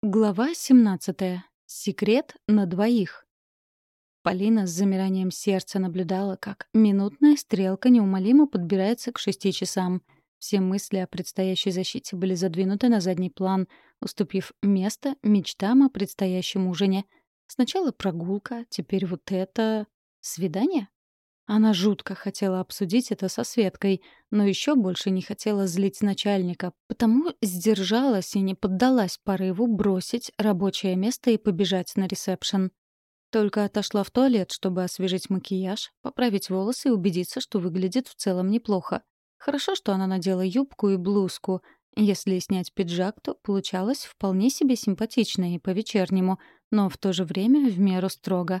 Глава 17. Секрет на двоих. Полина с замиранием сердца наблюдала, как минутная стрелка неумолимо подбирается к шести часам. Все мысли о предстоящей защите были задвинуты на задний план, уступив место мечтам о предстоящем ужине. Сначала прогулка, теперь вот это... свидание? Она жутко хотела обсудить это со Светкой, но еще больше не хотела злить начальника, потому сдержалась и не поддалась порыву бросить рабочее место и побежать на ресепшн. Только отошла в туалет, чтобы освежить макияж, поправить волосы и убедиться, что выглядит в целом неплохо. Хорошо, что она надела юбку и блузку. Если снять пиджак, то получалось вполне себе симпатично и по-вечернему, но в то же время в меру строго.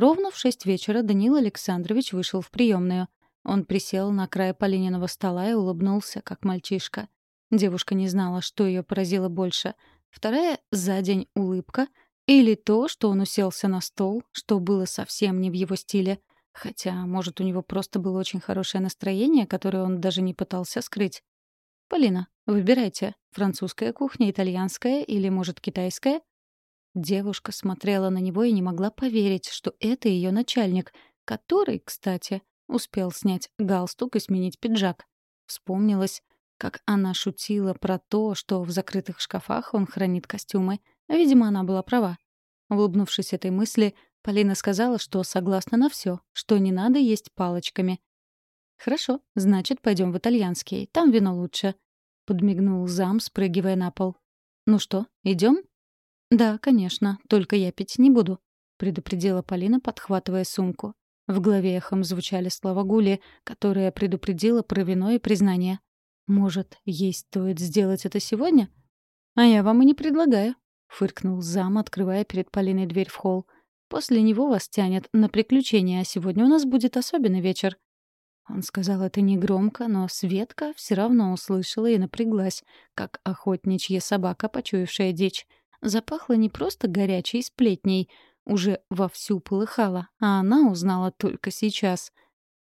Ровно в шесть вечера Данил Александрович вышел в приемную. Он присел на край Полининого стола и улыбнулся, как мальчишка. Девушка не знала, что ее поразило больше. Вторая — за день улыбка или то, что он уселся на стол, что было совсем не в его стиле. Хотя, может, у него просто было очень хорошее настроение, которое он даже не пытался скрыть. «Полина, выбирайте. Французская кухня, итальянская или, может, китайская?» Девушка смотрела на него и не могла поверить, что это ее начальник, который, кстати, успел снять галстук и сменить пиджак. Вспомнилось, как она шутила про то, что в закрытых шкафах он хранит костюмы. Видимо, она была права. Улыбнувшись этой мысли, Полина сказала, что согласна на все, что не надо есть палочками. «Хорошо, значит, пойдем в итальянский. Там вино лучше», — подмигнул зам, спрыгивая на пол. «Ну что, идем? «Да, конечно, только я пить не буду», — предупредила Полина, подхватывая сумку. В голове эхом звучали слова Гули, которая предупредила про вино и признание. «Может, ей стоит сделать это сегодня?» «А я вам и не предлагаю», — фыркнул зам, открывая перед Полиной дверь в холл. «После него вас тянет на приключения, а сегодня у нас будет особенный вечер». Он сказал это негромко, но Светка все равно услышала и напряглась, как охотничья собака, почуявшая дичь запахло не просто горячей сплетней, уже вовсю полыхало, а она узнала только сейчас.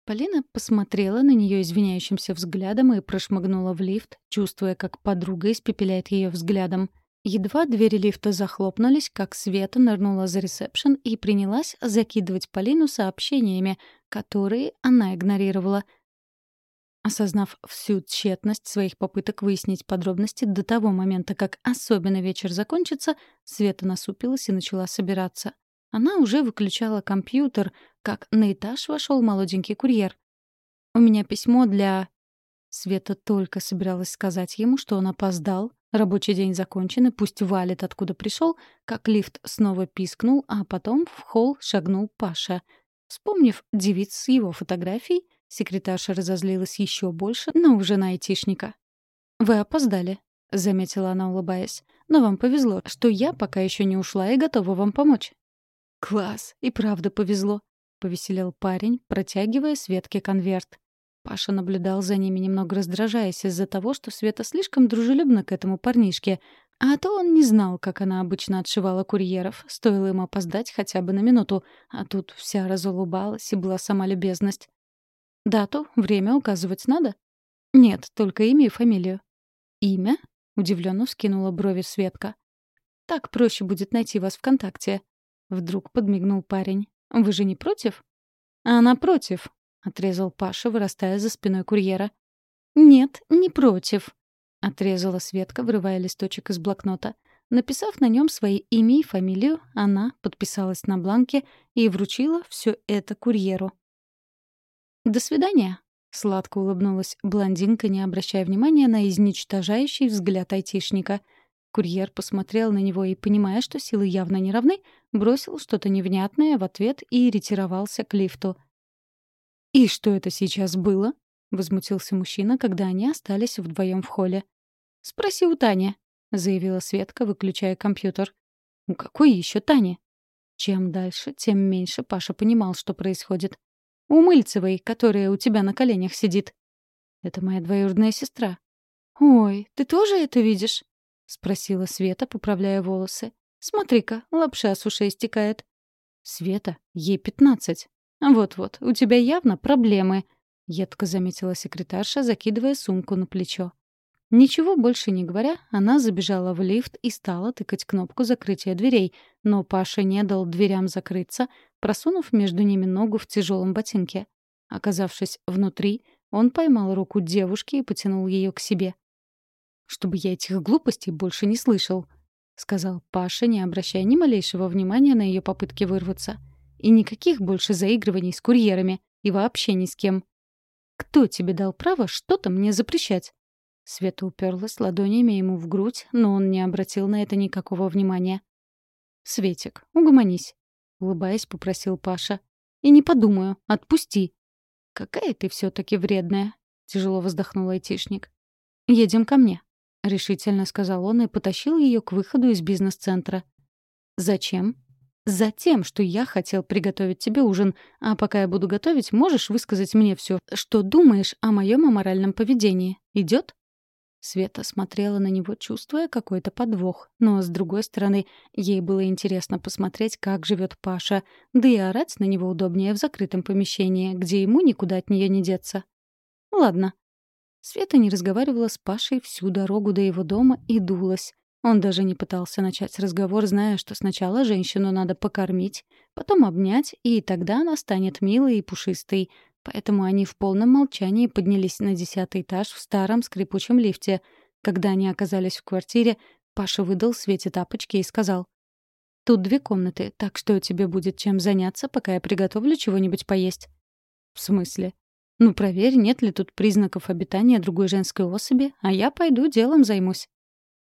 Полина посмотрела на нее извиняющимся взглядом и прошмыгнула в лифт, чувствуя, как подруга испепеляет ее взглядом. Едва двери лифта захлопнулись, как Света нырнула за ресепшн и принялась закидывать Полину сообщениями, которые она игнорировала — Осознав всю тщетность своих попыток выяснить подробности до того момента, как особенно вечер закончится, Света насупилась и начала собираться. Она уже выключала компьютер, как на этаж вошел молоденький курьер. «У меня письмо для...» Света только собиралась сказать ему, что он опоздал, рабочий день закончен и пусть валит, откуда пришел, как лифт снова пискнул, а потом в холл шагнул Паша. Вспомнив девиц с его фотографией, Секретарша разозлилась еще больше, но уже на айтишника. «Вы опоздали», — заметила она, улыбаясь. «Но вам повезло, что я пока еще не ушла и готова вам помочь». «Класс! И правда повезло», — повеселел парень, протягивая Светке конверт. Паша наблюдал за ними, немного раздражаясь из-за того, что Света слишком дружелюбна к этому парнишке, а то он не знал, как она обычно отшивала курьеров, стоило им опоздать хотя бы на минуту, а тут вся разулыбалась и была сама любезность. Дату, время указывать надо? Нет, только имя и фамилию. Имя? Удивленно вскинула брови Светка. Так проще будет найти вас ВКонтакте. Вдруг подмигнул парень. Вы же не против? Она против, отрезал Паша, вырастая за спиной курьера. Нет, не против, отрезала Светка, вырывая листочек из блокнота. Написав на нем свои имя и фамилию, она подписалась на бланке и вручила все это курьеру. «До свидания», — сладко улыбнулась блондинка, не обращая внимания на изничтожающий взгляд айтишника. Курьер посмотрел на него и, понимая, что силы явно не равны, бросил что-то невнятное в ответ и ретировался к лифту. «И что это сейчас было?» — возмутился мужчина, когда они остались вдвоем в холле. «Спроси у Тани», — заявила Светка, выключая компьютер. «У какой еще Тани?» Чем дальше, тем меньше Паша понимал, что происходит. У Мыльцевой, которая у тебя на коленях сидит. Это моя двоюродная сестра. Ой, ты тоже это видишь? спросила Света, поправляя волосы. Смотри-ка, лапша с ушей стекает. Света, ей пятнадцать. Вот-вот, у тебя явно проблемы, едко заметила секретарша, закидывая сумку на плечо. Ничего больше не говоря, она забежала в лифт и стала тыкать кнопку закрытия дверей, но Паша не дал дверям закрыться, просунув между ними ногу в тяжелом ботинке. Оказавшись внутри, он поймал руку девушки и потянул ее к себе. «Чтобы я этих глупостей больше не слышал», — сказал Паша, не обращая ни малейшего внимания на ее попытки вырваться. «И никаких больше заигрываний с курьерами и вообще ни с кем. Кто тебе дал право что-то мне запрещать?» Света уперлась ладонями ему в грудь, но он не обратил на это никакого внимания. «Светик, угомонись», — улыбаясь, попросил Паша. «И не подумаю, отпусти». «Какая ты все таки вредная», — тяжело вздохнул айтишник. «Едем ко мне», — решительно сказал он и потащил ее к выходу из бизнес-центра. «Зачем?» «Затем, что я хотел приготовить тебе ужин, а пока я буду готовить, можешь высказать мне все, что думаешь о моем аморальном поведении. Идет?» Света смотрела на него, чувствуя какой-то подвох. Но, с другой стороны, ей было интересно посмотреть, как живет Паша, да и орать на него удобнее в закрытом помещении, где ему никуда от нее не деться. «Ладно». Света не разговаривала с Пашей всю дорогу до его дома и дулась. Он даже не пытался начать разговор, зная, что сначала женщину надо покормить, потом обнять, и тогда она станет милой и пушистой, Поэтому они в полном молчании поднялись на десятый этаж в старом скрипучем лифте. Когда они оказались в квартире, Паша выдал Свете тапочки и сказал. «Тут две комнаты, так что тебе будет чем заняться, пока я приготовлю чего-нибудь поесть». «В смысле?» «Ну, проверь, нет ли тут признаков обитания другой женской особи, а я пойду делом займусь».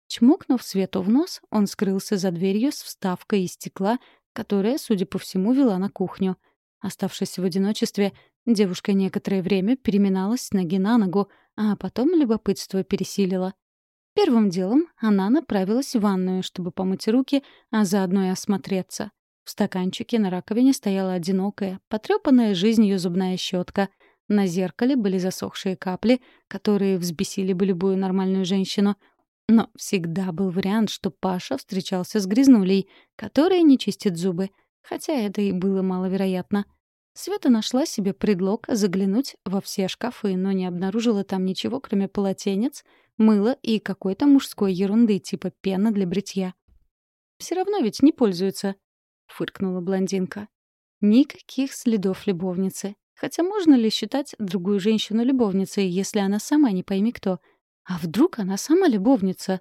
Чмокнув Свету в нос, он скрылся за дверью с вставкой из стекла, которая, судя по всему, вела на кухню. Оставшись в одиночестве, Девушка некоторое время переминалась с ноги на ногу, а потом любопытство пересилило. Первым делом она направилась в ванную, чтобы помыть руки, а заодно и осмотреться. В стаканчике на раковине стояла одинокая, потрёпанная жизнью зубная щетка. На зеркале были засохшие капли, которые взбесили бы любую нормальную женщину. Но всегда был вариант, что Паша встречался с грязнулей, которая не чистит зубы, хотя это и было маловероятно. Света нашла себе предлог заглянуть во все шкафы, но не обнаружила там ничего, кроме полотенец, мыла и какой-то мужской ерунды типа пена для бритья. «Все равно ведь не пользуются», — фыркнула блондинка. «Никаких следов любовницы. Хотя можно ли считать другую женщину любовницей, если она сама не пойми кто? А вдруг она сама любовница?»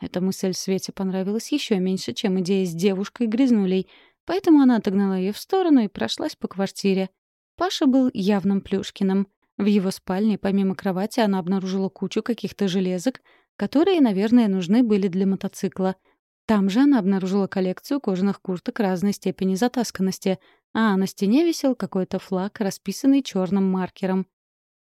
Эта мысль Свете понравилась еще меньше, чем идея с девушкой-грязнулей — Поэтому она отогнала ее в сторону и прошлась по квартире. Паша был явным Плюшкиным. В его спальне, помимо кровати, она обнаружила кучу каких-то железок, которые, наверное, нужны были для мотоцикла. Там же она обнаружила коллекцию кожаных курток разной степени затасканности, а на стене висел какой-то флаг, расписанный черным маркером.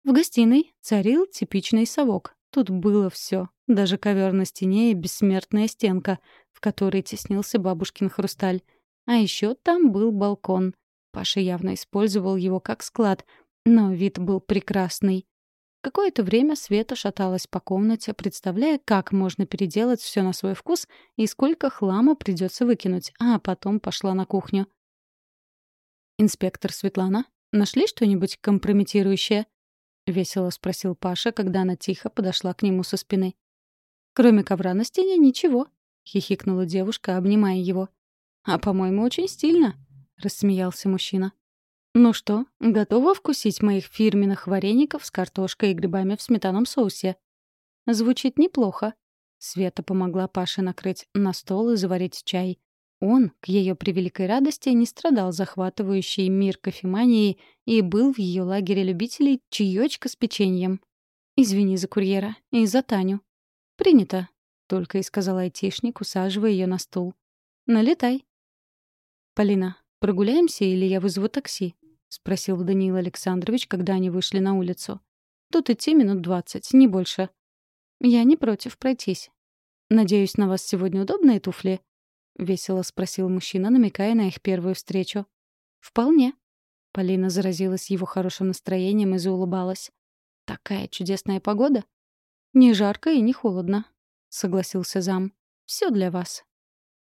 В гостиной царил типичный совок. Тут было все, даже ковер на стене и бессмертная стенка, в которой теснился бабушкин хрусталь. А еще там был балкон. Паша явно использовал его как склад, но вид был прекрасный. Какое-то время Света шаталась по комнате, представляя, как можно переделать все на свой вкус и сколько хлама придется выкинуть, а потом пошла на кухню. «Инспектор Светлана, нашли что-нибудь компрометирующее?» — весело спросил Паша, когда она тихо подошла к нему со спины. «Кроме ковра на стене ничего», — хихикнула девушка, обнимая его. «А, по-моему, очень стильно», — рассмеялся мужчина. «Ну что, готова вкусить моих фирменных вареников с картошкой и грибами в сметаном соусе?» «Звучит неплохо». Света помогла Паше накрыть на стол и заварить чай. Он, к ее превеликой радости, не страдал захватывающей мир кофеманией и был в ее лагере любителей чаечка с печеньем. «Извини за курьера и за Таню». «Принято», — только и сказал айтишник, усаживая ее на стул. «Налетай». «Полина, прогуляемся или я вызову такси?» — спросил Даниил Александрович, когда они вышли на улицу. «Тут идти минут двадцать, не больше». «Я не против пройтись». «Надеюсь, на вас сегодня удобные туфли?» — весело спросил мужчина, намекая на их первую встречу. «Вполне». Полина заразилась его хорошим настроением и заулыбалась. «Такая чудесная погода!» «Не жарко и не холодно», — согласился зам. «Все для вас».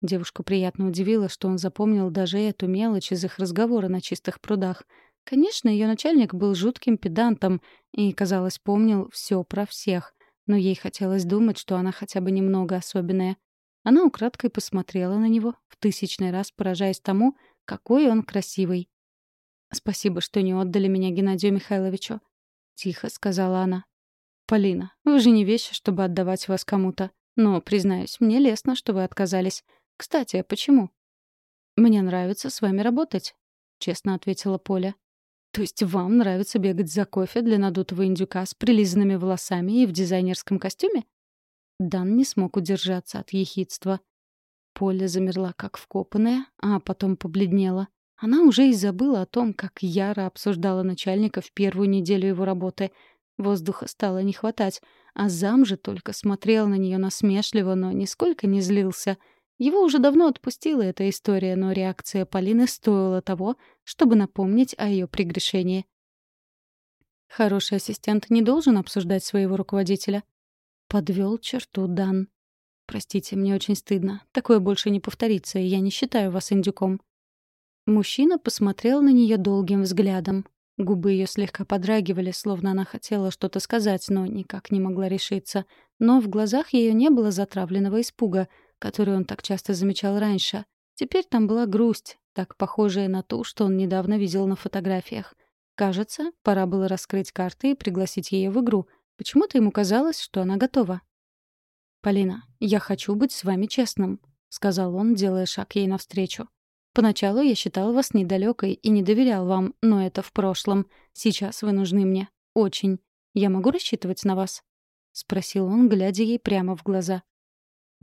Девушку приятно удивило, что он запомнил даже эту мелочь из их разговора на чистых прудах. Конечно, ее начальник был жутким педантом и, казалось, помнил все про всех. но ей хотелось думать, что она хотя бы немного особенная. Она украдкой посмотрела на него, в тысячный раз поражаясь тому, какой он красивый. «Спасибо, что не отдали меня Геннадию Михайловичу», — тихо сказала она. «Полина, вы же не вещи, чтобы отдавать вас кому-то. Но, признаюсь, мне лестно, что вы отказались. Кстати, а почему?» «Мне нравится с вами работать», — честно ответила Поля. «То есть вам нравится бегать за кофе для надутого индюка с прилизанными волосами и в дизайнерском костюме?» Дан не смог удержаться от ехидства. Поля замерла как вкопанная, а потом побледнела. Она уже и забыла о том, как яро обсуждала начальника в первую неделю его работы. Воздуха стало не хватать, а зам же только смотрел на нее насмешливо, но нисколько не злился. Его уже давно отпустила эта история, но реакция Полины стоила того, чтобы напомнить о ее прегрешении. Хороший ассистент не должен обсуждать своего руководителя. Подвел черту Дан. Простите, мне очень стыдно. Такое больше не повторится, и я не считаю вас индюком. Мужчина посмотрел на нее долгим взглядом. Губы ее слегка подрагивали, словно она хотела что-то сказать, но никак не могла решиться. Но в глазах ее не было затравленного испуга, который он так часто замечал раньше. Теперь там была грусть, так похожая на ту, что он недавно видел на фотографиях. Кажется, пора было раскрыть карты и пригласить ее в игру. Почему-то ему казалось, что она готова. «Полина, я хочу быть с вами честным», — сказал он, делая шаг ей навстречу. Поначалу я считал вас недалекой и не доверял вам, но это в прошлом. Сейчас вы нужны мне. Очень. Я могу рассчитывать на вас?» — спросил он, глядя ей прямо в глаза.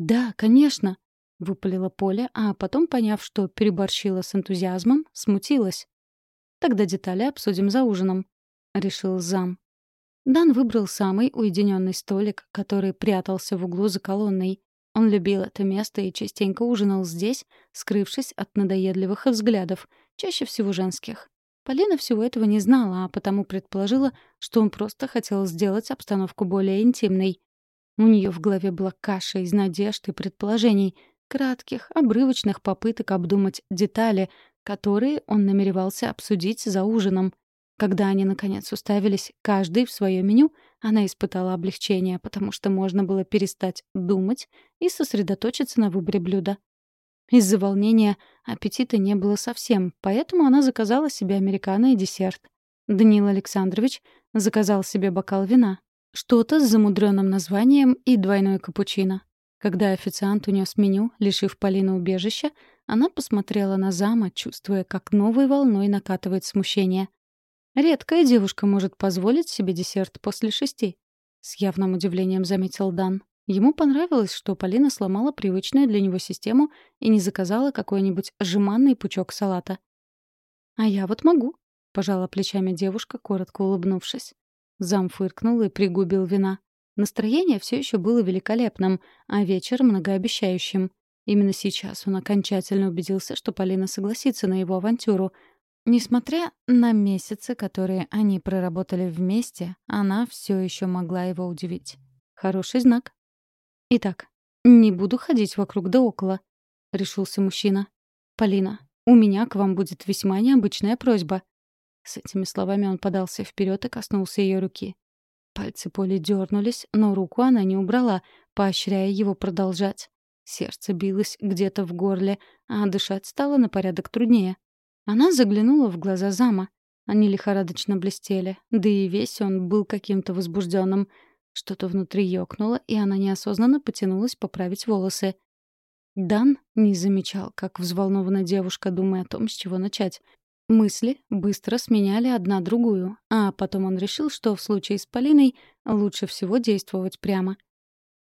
«Да, конечно», — выпалила Поля, а потом, поняв, что переборщила с энтузиазмом, смутилась. «Тогда детали обсудим за ужином», — решил зам. Дан выбрал самый уединенный столик, который прятался в углу за колонной. Он любил это место и частенько ужинал здесь, скрывшись от надоедливых взглядов, чаще всего женских. Полина всего этого не знала, а потому предположила, что он просто хотел сделать обстановку более интимной. У нее в голове была каша из надежд и предположений, кратких, обрывочных попыток обдумать детали, которые он намеревался обсудить за ужином. Когда они, наконец, уставились, каждый в свое меню, она испытала облегчение, потому что можно было перестать думать и сосредоточиться на выборе блюда. Из-за волнения аппетита не было совсем, поэтому она заказала себе американо и десерт. Даниил Александрович заказал себе бокал вина, что-то с замудренным названием и двойной капучино. Когда официант унес меню, лишив Полину убежища, она посмотрела на зама, чувствуя, как новой волной накатывает смущение — Редкая девушка может позволить себе десерт после шести. С явным удивлением заметил Дан. Ему понравилось, что Полина сломала привычную для него систему и не заказала какой-нибудь жеманный пучок салата. «А я вот могу», — пожала плечами девушка, коротко улыбнувшись. Зам фыркнул и пригубил вина. Настроение все еще было великолепным, а вечер — многообещающим. Именно сейчас он окончательно убедился, что Полина согласится на его авантюру, Несмотря на месяцы, которые они проработали вместе, она все еще могла его удивить. Хороший знак. «Итак, не буду ходить вокруг да около», — решился мужчина. «Полина, у меня к вам будет весьма необычная просьба». С этими словами он подался вперед и коснулся ее руки. Пальцы Поли дернулись, но руку она не убрала, поощряя его продолжать. Сердце билось где-то в горле, а дышать стало на порядок труднее. Она заглянула в глаза зама. Они лихорадочно блестели, да и весь он был каким-то возбужденным. Что-то внутри ёкнуло, и она неосознанно потянулась поправить волосы. Дан не замечал, как взволнована девушка, думая о том, с чего начать. Мысли быстро сменяли одна другую, а потом он решил, что в случае с Полиной лучше всего действовать прямо.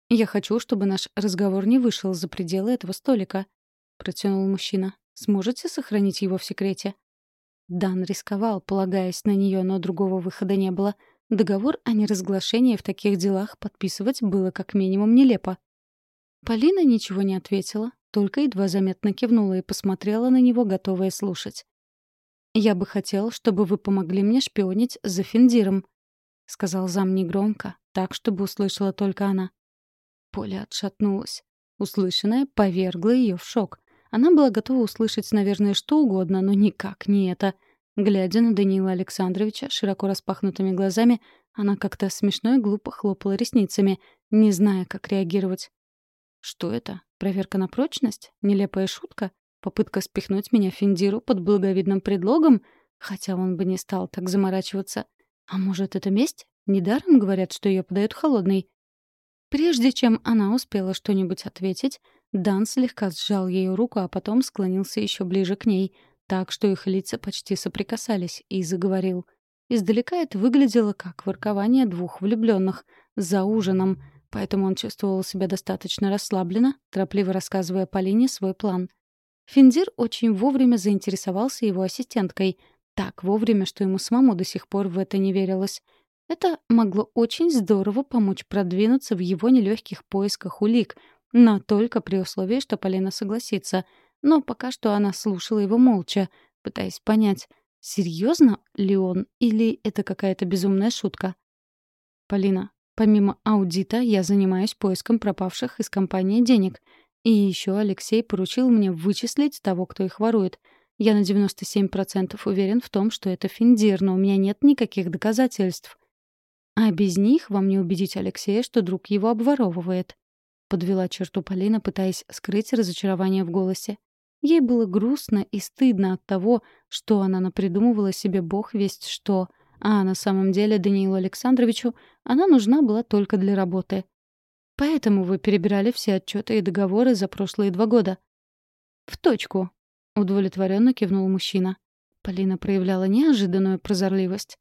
«Я хочу, чтобы наш разговор не вышел за пределы этого столика», — протянул мужчина. Сможете сохранить его в секрете?» Дан рисковал, полагаясь на нее, но другого выхода не было. Договор о неразглашении в таких делах подписывать было как минимум нелепо. Полина ничего не ответила, только едва заметно кивнула и посмотрела на него, готовая слушать. «Я бы хотел, чтобы вы помогли мне шпионить за Финдиром», — сказал зам негромко, так, чтобы услышала только она. Поля отшатнулась. Услышанное повергло ее в шок. Она была готова услышать, наверное, что угодно, но никак не это. Глядя на Даниила Александровича широко распахнутыми глазами, Она как-то смешно и глупо хлопала ресницами, не зная, как реагировать. Что это? Проверка на прочность? Нелепая шутка? Попытка спихнуть меня Финдиру под благовидным предлогом? Хотя он бы не стал так заморачиваться. А может, это месть? Недаром говорят, что ее подают холодной. Прежде чем она успела что-нибудь ответить, Дан слегка сжал ее руку, а потом склонился еще ближе к ней, так что их лица почти соприкасались, и заговорил. Издалека это выглядело как воркование двух влюбленных за ужином, поэтому он чувствовал себя достаточно расслабленно, торопливо рассказывая Полине свой план. Финдир очень вовремя заинтересовался его ассистенткой, так вовремя, что ему самому до сих пор в это не верилось. Это могло очень здорово помочь продвинуться в его нелегких поисках улик, но только при условии, что Полина согласится. Но пока что она слушала его молча, пытаясь понять, серьезно ли он или это какая-то безумная шутка. «Полина, помимо аудита я занимаюсь поиском пропавших из компании денег. И еще Алексей поручил мне вычислить того, кто их ворует. Я на 97% уверен в том, что это Финдир, но у меня нет никаких доказательств. А без них вам не убедить Алексея, что друг его обворовывает. Подвела черту Полина, пытаясь скрыть разочарование в голосе. Ей было грустно и стыдно от того, что она напридумывала себе бог весть что, а на самом деле Даниилу Александровичу она нужна была только для работы. Поэтому вы перебирали все отчеты и договоры за прошлые два года. В точку, удовлетворенно кивнул мужчина. Полина проявляла неожиданную прозорливость.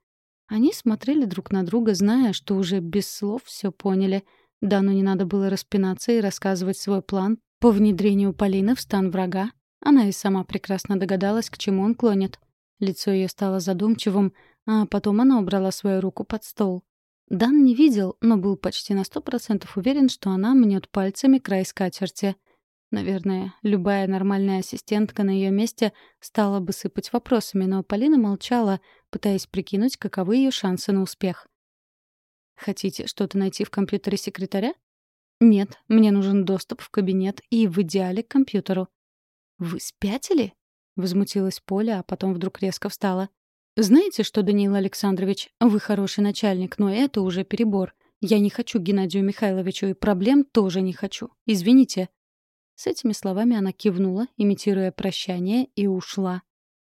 Они смотрели друг на друга, зная, что уже без слов все поняли. Дану не надо было распинаться и рассказывать свой план по внедрению Полины в стан врага. Она и сама прекрасно догадалась, к чему он клонит. Лицо ее стало задумчивым, а потом она убрала свою руку под стол. Дан не видел, но был почти на сто процентов уверен, что она мнет пальцами край скатерти — Наверное, любая нормальная ассистентка на ее месте стала бы сыпать вопросами, но Полина молчала, пытаясь прикинуть, каковы ее шансы на успех. «Хотите что-то найти в компьютере секретаря?» «Нет, мне нужен доступ в кабинет и в идеале к компьютеру». «Вы спятили?» — возмутилась Поля, а потом вдруг резко встала. «Знаете что, Даниил Александрович, вы хороший начальник, но это уже перебор. Я не хочу Геннадию Михайловичу, и проблем тоже не хочу. Извините». С этими словами она кивнула, имитируя прощание, и ушла.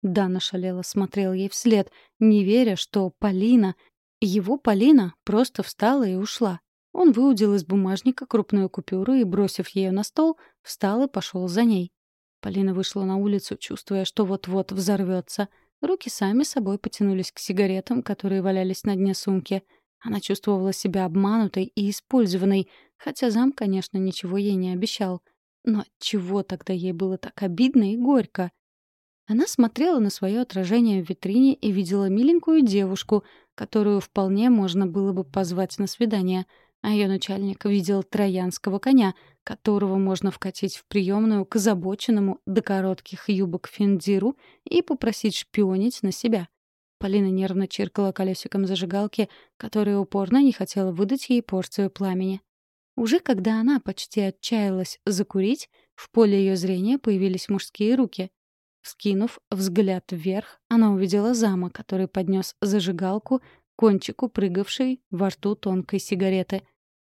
Дана шалела смотрел ей вслед, не веря, что Полина, его Полина, просто встала и ушла. Он выудил из бумажника крупную купюру и, бросив ее на стол, встал и пошел за ней. Полина вышла на улицу, чувствуя, что вот-вот взорвется. Руки сами собой потянулись к сигаретам, которые валялись на дне сумки. Она чувствовала себя обманутой и использованной, хотя зам, конечно, ничего ей не обещал — но чего тогда ей было так обидно и горько? Она смотрела на свое отражение в витрине и видела миленькую девушку, которую вполне можно было бы позвать на свидание, а ее начальник видел троянского коня, которого можно вкатить в приемную к озабоченному до коротких юбок Финдиру и попросить шпионить на себя. Полина нервно чиркала колесиком зажигалки, которая упорно не хотела выдать ей порцию пламени. Уже когда она почти отчаялась закурить, в поле ее зрения появились мужские руки. Вскинув взгляд вверх, она увидела зама, который поднес зажигалку кончику прыгавшей во рту тонкой сигареты.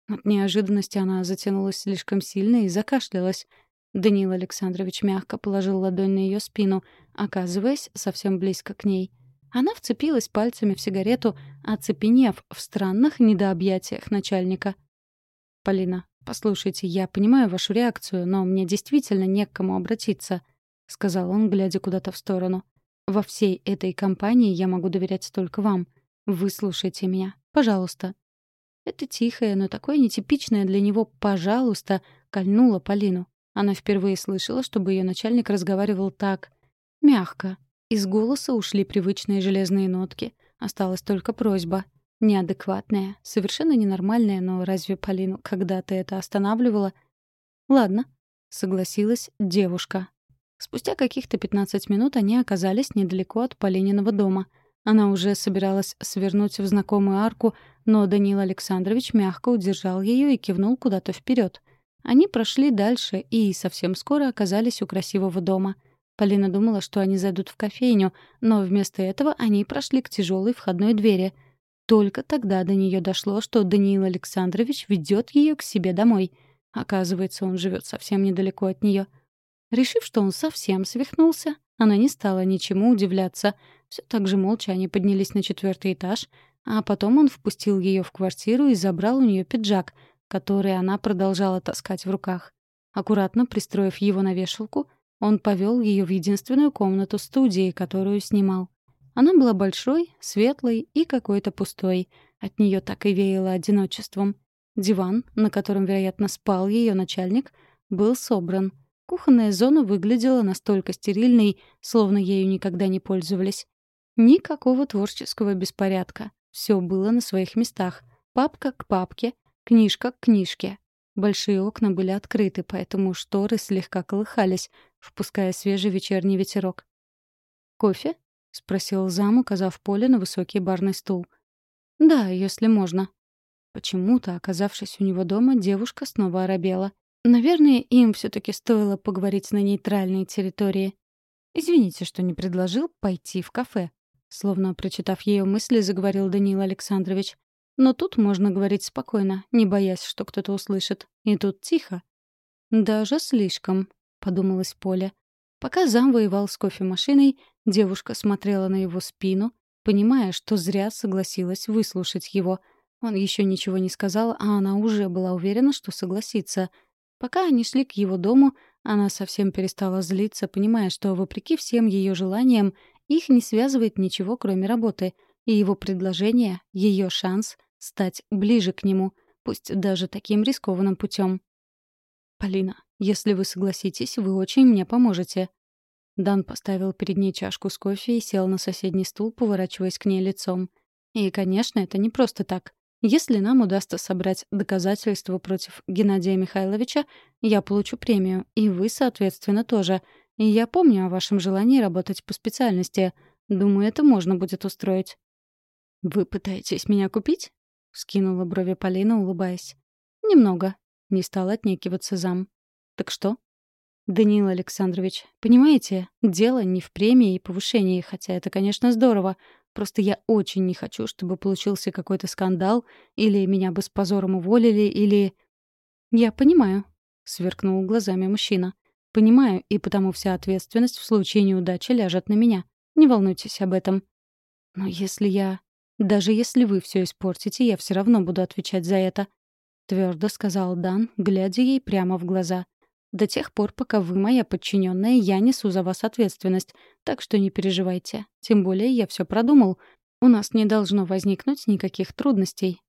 От неожиданности она затянулась слишком сильно и закашлялась. Даниил Александрович мягко положил ладонь на ее спину, оказываясь совсем близко к ней. Она вцепилась пальцами в сигарету, оцепенев в странных недообъятиях начальника. «Полина, послушайте, я понимаю вашу реакцию, но мне действительно не к кому обратиться», — сказал он, глядя куда-то в сторону. «Во всей этой компании я могу доверять только вам. Выслушайте меня, пожалуйста». Это тихое, но такое нетипичное для него «пожалуйста» кольнуло Полину. Она впервые слышала, чтобы ее начальник разговаривал так мягко. Из голоса ушли привычные железные нотки. Осталась только просьба. Неадекватная, совершенно ненормальная, но разве Полину когда-то это останавливало? Ладно, согласилась девушка. Спустя каких-то 15 минут они оказались недалеко от Полининого дома. Она уже собиралась свернуть в знакомую арку, но Даниил Александрович мягко удержал ее и кивнул куда-то вперед. Они прошли дальше и совсем скоро оказались у красивого дома. Полина думала, что они зайдут в кофейню, но вместо этого они прошли к тяжелой входной двери — Только тогда до нее дошло, что Даниил Александрович ведет ее к себе домой. Оказывается, он живет совсем недалеко от нее. Решив, что он совсем свихнулся, она не стала ничему удивляться. Все так же молча они поднялись на четвертый этаж, а потом он впустил ее в квартиру и забрал у нее пиджак, который она продолжала таскать в руках. Аккуратно пристроив его на вешалку, он повел ее в единственную комнату студии, которую снимал. Она была большой, светлой и какой-то пустой. От нее так и веяло одиночеством. Диван, на котором, вероятно, спал ее начальник, был собран. Кухонная зона выглядела настолько стерильной, словно ею никогда не пользовались. Никакого творческого беспорядка. Все было на своих местах. Папка к папке, книжка к книжке. Большие окна были открыты, поэтому шторы слегка колыхались, впуская свежий вечерний ветерок. «Кофе?» — спросил зам, указав Поле на высокий барный стул. «Да, если можно». Почему-то, оказавшись у него дома, девушка снова оробела. Наверное, им все таки стоило поговорить на нейтральной территории. «Извините, что не предложил пойти в кафе», — словно прочитав ее мысли, заговорил Даниил Александрович. Но тут можно говорить спокойно, не боясь, что кто-то услышит. И тут тихо. «Даже слишком», — подумалось Поля. Пока зам воевал с кофемашиной, девушка смотрела на его спину, понимая, что зря согласилась выслушать его. Он еще ничего не сказал, а она уже была уверена, что согласится. Пока они шли к его дому, она совсем перестала злиться, понимая, что, вопреки всем ее желаниям, их не связывает ничего, кроме работы — и его предложение — ее шанс стать ближе к нему, пусть даже таким рискованным путем. «Полина, если вы согласитесь, вы очень мне поможете». Дан поставил перед ней чашку с кофе и сел на соседний стул, поворачиваясь к ней лицом. «И, конечно, это не просто так. Если нам удастся собрать доказательства против Геннадия Михайловича, я получу премию, и вы, соответственно, тоже. И я помню о вашем желании работать по специальности. Думаю, это можно будет устроить». «Вы пытаетесь меня купить?» — скинула брови Полина, улыбаясь. «Немного», — не стал отнекиваться зам. «Так что?» «Даниил Александрович, понимаете, дело не в премии и повышении, хотя это, конечно, здорово. Просто я очень не хочу, чтобы получился какой-то скандал, или меня бы с позором уволили, или...» «Я понимаю», — сверкнул глазами мужчина. «Понимаю, и потому вся ответственность в случае неудачи ляжет на меня. Не волнуйтесь об этом». «Но если я...» Даже если вы все испортите, я все равно буду отвечать за это», — твердо сказал Дан, глядя ей прямо в глаза. «До тех пор, пока вы моя подчиненная, я несу за вас ответственность, так что не переживайте. Тем более я все продумал. У нас не должно возникнуть никаких трудностей».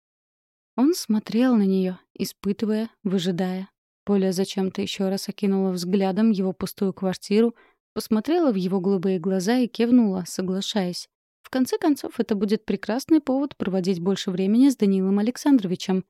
Он смотрел на нее, испытывая, выжидая. Поля зачем-то еще раз окинула взглядом его пустую квартиру, посмотрела в его голубые глаза и кивнула, соглашаясь. В конце концов, это будет прекрасный повод проводить больше времени с Данилом Александровичем.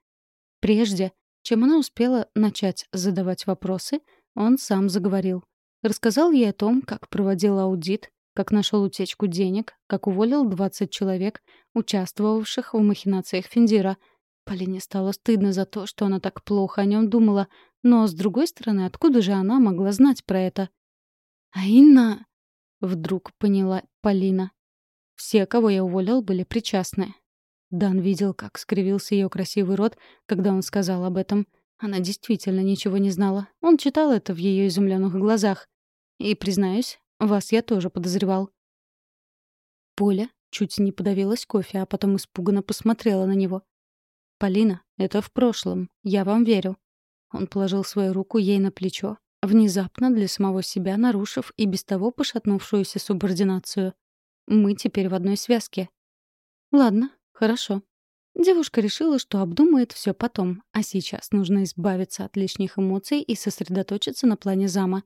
Прежде, чем она успела начать задавать вопросы, он сам заговорил. Рассказал ей о том, как проводил аудит, как нашел утечку денег, как уволил 20 человек, участвовавших в махинациях Финдира. Полине стало стыдно за то, что она так плохо о нем думала, но, с другой стороны, откуда же она могла знать про это? «А Инна...» — вдруг поняла Полина. Все, кого я уволил, были причастны. Дан видел, как скривился ее красивый рот, когда он сказал об этом. Она действительно ничего не знала. Он читал это в ее изумленных глазах. И, признаюсь, вас я тоже подозревал. Поля чуть не подавилась кофе, а потом испуганно посмотрела на него. «Полина, это в прошлом. Я вам верю». Он положил свою руку ей на плечо, внезапно для самого себя нарушив и без того пошатнувшуюся субординацию. Мы теперь в одной связке. Ладно, хорошо. Девушка решила, что обдумает все потом, а сейчас нужно избавиться от лишних эмоций и сосредоточиться на плане зама.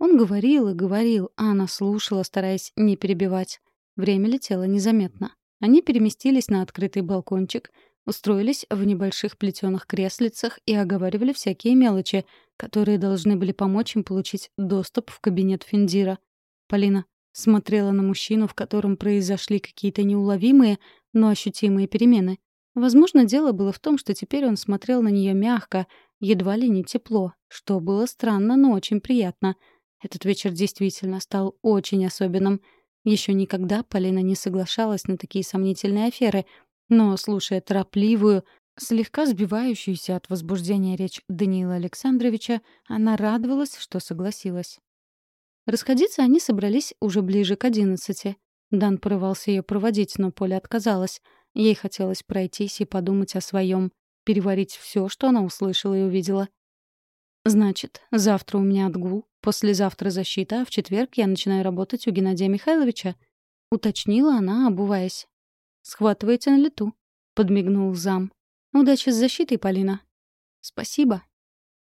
Он говорил и говорил, а она слушала, стараясь не перебивать. Время летело незаметно. Они переместились на открытый балкончик, устроились в небольших плетеных креслицах и оговаривали всякие мелочи, которые должны были помочь им получить доступ в кабинет Финдира. Полина Смотрела на мужчину, в котором произошли какие-то неуловимые, но ощутимые перемены. Возможно, дело было в том, что теперь он смотрел на нее мягко, едва ли не тепло, что было странно, но очень приятно. Этот вечер действительно стал очень особенным. Еще никогда Полина не соглашалась на такие сомнительные аферы, Но, слушая торопливую, слегка сбивающуюся от возбуждения речь Даниила Александровича, она радовалась, что согласилась. Расходиться они собрались уже ближе к одиннадцати. Дан порывался ее проводить, но Поля отказалась. Ей хотелось пройтись и подумать о своем, переварить все, что она услышала и увидела. «Значит, завтра у меня отгул, послезавтра защита, а в четверг я начинаю работать у Геннадия Михайловича?» — уточнила она, обуваясь. «Схватывайте на лету», — подмигнул зам. «Удачи с защитой, Полина». «Спасибо».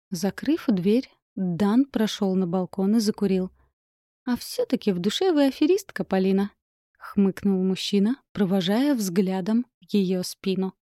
Закрыв дверь, Дан прошел на балкон и закурил. «А все-таки в душе вы аферистка, Полина», — хмыкнул мужчина, провожая взглядом ее спину.